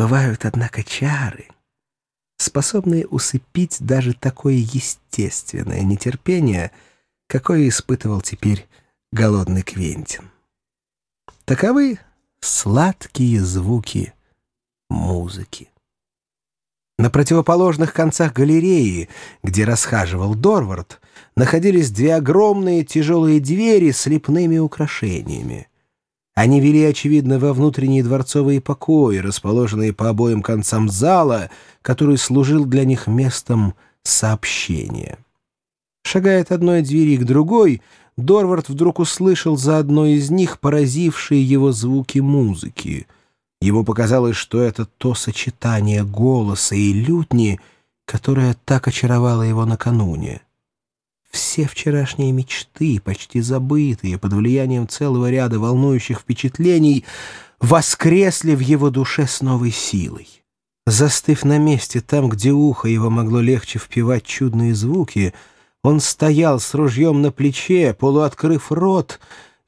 Бывают, однако, чары, способные усыпить даже такое естественное нетерпение, какое испытывал теперь голодный Квентин. Таковы сладкие звуки музыки. На противоположных концах галереи, где расхаживал Дорвард, находились две огромные тяжелые двери с лепными украшениями. Они вели, очевидно, во внутренние дворцовые покои, расположенные по обоим концам зала, который служил для них местом сообщения. Шагая от одной двери к другой, Дорвард вдруг услышал за одной из них поразившие его звуки музыки. Ему показалось, что это то сочетание голоса и лютни, которое так очаровало его накануне. Все вчерашние мечты, почти забытые под влиянием целого ряда волнующих впечатлений, воскресли в его душе с новой силой. Застыв на месте, там, где ухо его могло легче впивать чудные звуки, он стоял с ружьем на плече, полуоткрыв рот,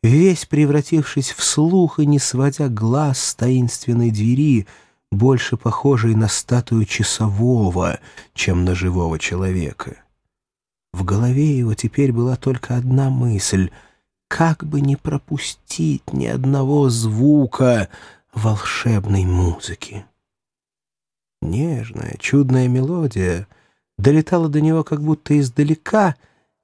весь превратившись в слух и не сводя глаз с таинственной двери, больше похожей на статую часового, чем на живого человека. В голове его теперь была только одна мысль — как бы не пропустить ни одного звука волшебной музыки. Нежная, чудная мелодия долетала до него как будто издалека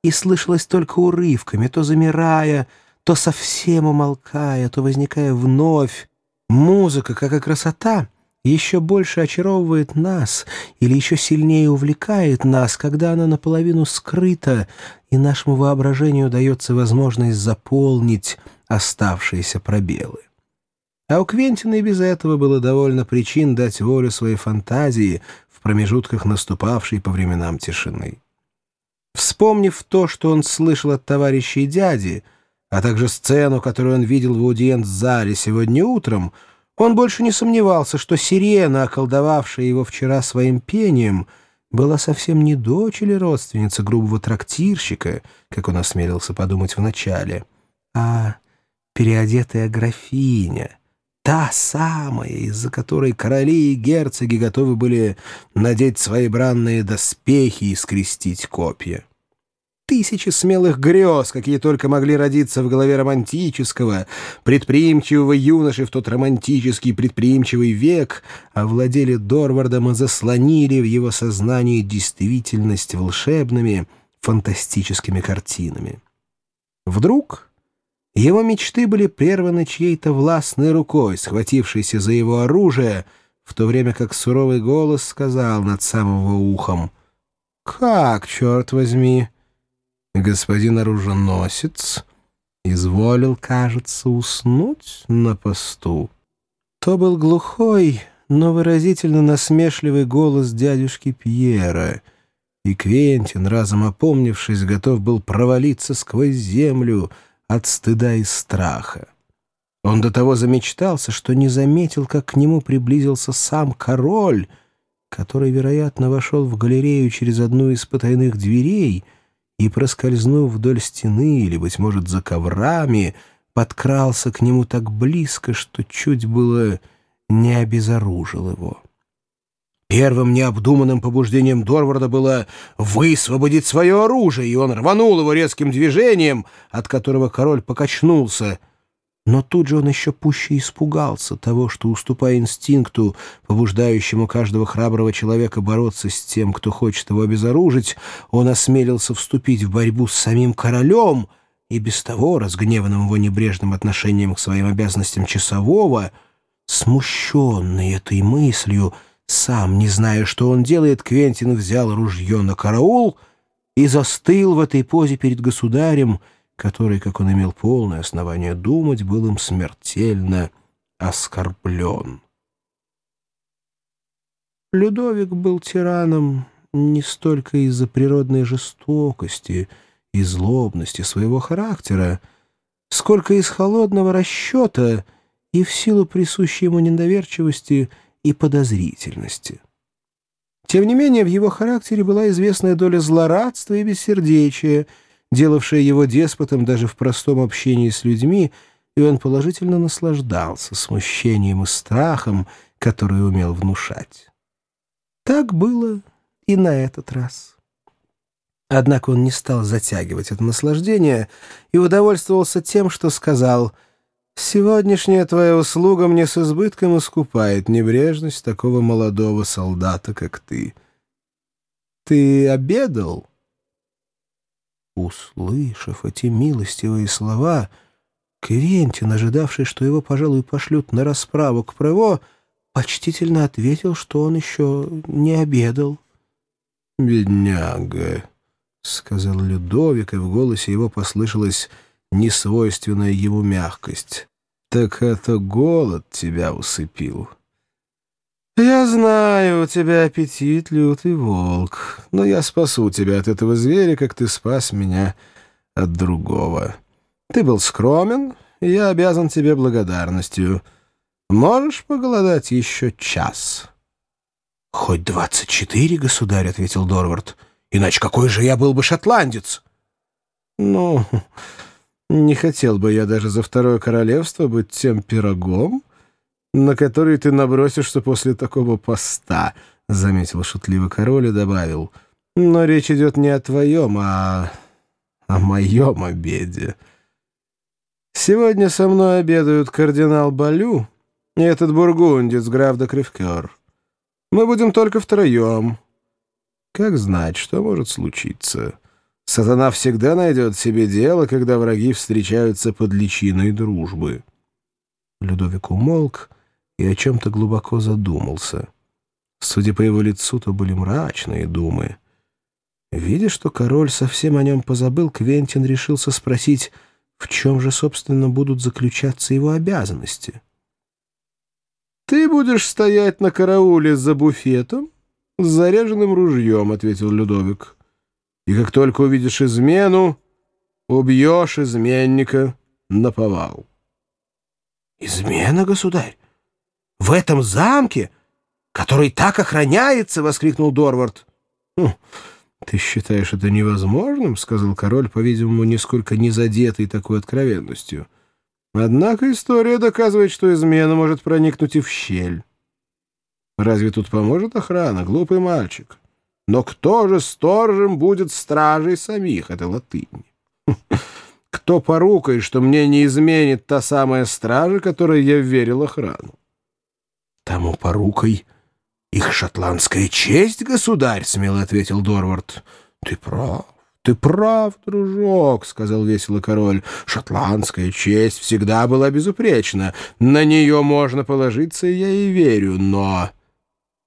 и слышалась только урывками, то замирая, то совсем умолкая, то возникая вновь. Музыка, как и красота — еще больше очаровывает нас или еще сильнее увлекает нас, когда она наполовину скрыта, и нашему воображению дается возможность заполнить оставшиеся пробелы. А у Квентина и без этого было довольно причин дать волю своей фантазии в промежутках наступавшей по временам тишины. Вспомнив то, что он слышал от товарищей дяди, а также сцену, которую он видел в аудиенц-зале сегодня утром, он больше не сомневался, что сирена, околдовавшая его вчера своим пением, была совсем не дочь или родственница грубого трактирщика, как он осмелился подумать вначале, а переодетая графиня, та самая, из-за которой короли и герцоги готовы были надеть свои бранные доспехи и скрестить копья тысячи смелых грез, какие только могли родиться в голове романтического, предприимчивого юноши в тот романтический предприимчивый век, овладели Дорвардом и заслонили в его сознании действительность волшебными, фантастическими картинами. Вдруг его мечты были прерваны чьей-то властной рукой, схватившейся за его оружие, в то время как суровый голос сказал над самого ухом «Как, черт возьми!» Господин оруженосец изволил, кажется, уснуть на посту. То был глухой, но выразительно насмешливый голос дядюшки Пьера, и Квентин, разом опомнившись, готов был провалиться сквозь землю от стыда и страха. Он до того замечтался, что не заметил, как к нему приблизился сам король, который, вероятно, вошел в галерею через одну из потайных дверей — и, проскользнув вдоль стены или, быть может, за коврами, подкрался к нему так близко, что чуть было не обезоружил его. Первым необдуманным побуждением Дорварда было высвободить свое оружие, и он рванул его резким движением, от которого король покачнулся — но тут же он еще пуще испугался того, что, уступая инстинкту, побуждающему каждого храброго человека бороться с тем, кто хочет его обезоружить, он осмелился вступить в борьбу с самим королем, и без того, разгневанным его небрежным отношением к своим обязанностям часового, смущенный этой мыслью, сам не зная, что он делает, Квентин взял ружье на караул и застыл в этой позе перед государем, который, как он имел полное основание думать, был им смертельно оскорблен. Людовик был тираном не столько из-за природной жестокости и злобности своего характера, сколько из холодного расчета и в силу присущей ему недоверчивости и подозрительности. Тем не менее, в его характере была известная доля злорадства и бессердечия — делавшее его деспотом даже в простом общении с людьми, и он положительно наслаждался смущением и страхом, который умел внушать. Так было и на этот раз. Однако он не стал затягивать это наслаждение и удовольствовался тем, что сказал «Сегодняшняя твоя услуга мне с избытком искупает небрежность такого молодого солдата, как ты. Ты обедал?» Услышав эти милостивые слова, Квентин, ожидавший, что его, пожалуй, пошлют на расправу к Прево, почтительно ответил, что он еще не обедал. «Бедняга!» — сказал Людовик, и в голосе его послышалась несвойственная ему мягкость. «Так это голод тебя усыпил». «Я знаю, у тебя аппетит, лютый волк, но я спасу тебя от этого зверя, как ты спас меня от другого. Ты был скромен, и я обязан тебе благодарностью. Можешь поголодать еще час?» «Хоть двадцать четыре, государь», — ответил Дорвард. Иначе какой же я был бы шотландец? Ну, не хотел бы я даже за второе королевство быть тем пирогом, на который ты набросишься после такого поста, — заметил шутливо король и добавил. Но речь идет не о твоем, а о моем обеде. Сегодня со мной обедают кардинал Балю и этот бургундец, граф де Кривкер. Мы будем только втроем. Как знать, что может случиться? Сатана всегда найдет себе дело, когда враги встречаются под личиной дружбы. Людовик умолк и о чем-то глубоко задумался. Судя по его лицу, то были мрачные думы. Видя, что король совсем о нем позабыл, Квентин решился спросить, в чем же, собственно, будут заключаться его обязанности. «Ты будешь стоять на карауле за буфетом?» «С заряженным ружьем», — ответил Людовик. «И как только увидишь измену, убьешь изменника на повал». «Измена, государь? В этом замке, который так охраняется?» — воскликнул Дорвард. «Хм, «Ты считаешь это невозможным?» — сказал король, по-видимому, нисколько не задетый такой откровенностью. «Однако история доказывает, что измена может проникнуть и в щель». Разве тут поможет охрана, глупый мальчик? Но кто же сторожем будет стражей самих? Это латынь. Кто порукой, что мне не изменит та самая стража, которой я верил охрану? Тому порукой их шотландская честь, государь, — смело ответил Дорвард. Ты прав. «Ты прав, дружок», — сказал весело король. «Шотландская честь всегда была безупречна. На нее можно положиться, я и верю, но...»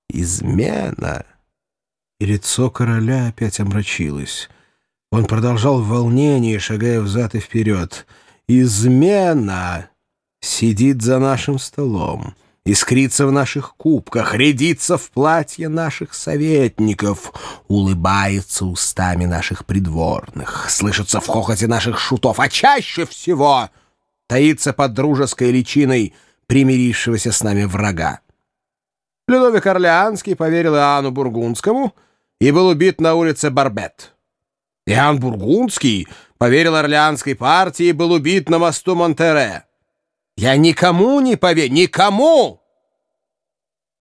измена. И лицо короля опять омрачилось. Он продолжал в волнении, шагая взад и вперед. «Измена сидит за нашим столом, искрится в наших кубках, рядится в платье наших советников, улыбается устами наших придворных, слышится в хохоте наших шутов, а чаще всего таится под дружеской личиной примирившегося с нами врага. Людовик Орлеанский поверил Иоанну Бургундскому и был убит на улице Барбет. Иоанн Бургундский поверил Орлеанской партии и был убит на мосту Монтере. Я никому не поверю, никому!